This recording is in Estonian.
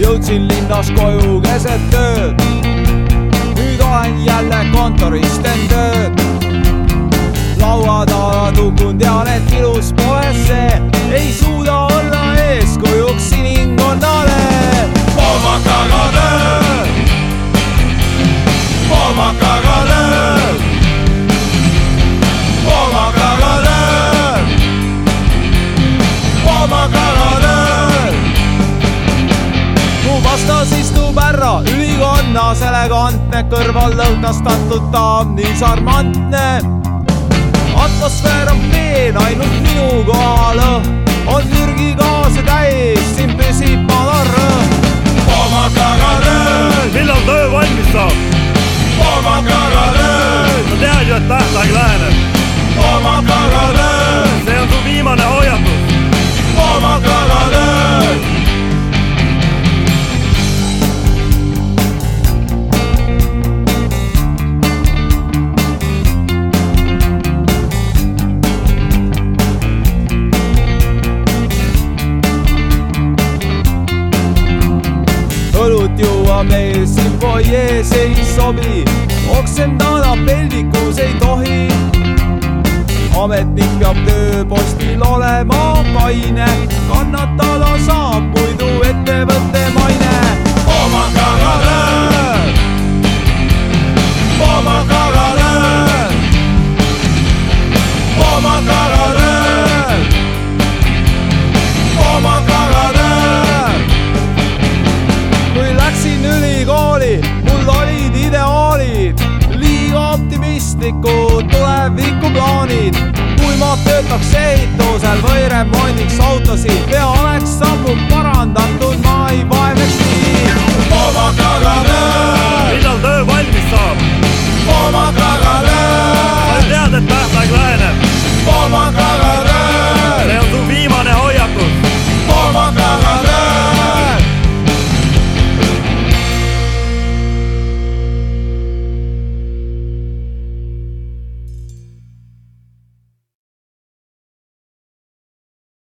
jõudsin linnas koju keset ööd. nüüd olen jälle kontoris, teen tööd. Vastas istub härra ülikonnas elegantne, kõrval lõhnastatud daam, nii šarmantne. atmosfäär on peen, ainult minu kohal õlut juua meil siin fuajees ei sobi, oksendada peldikus ei tohi. ametnik peab tööpostil olema optimistlikud tulevikuplaanid. kui ma töötaks ehitusel või remondiks autosid parandanud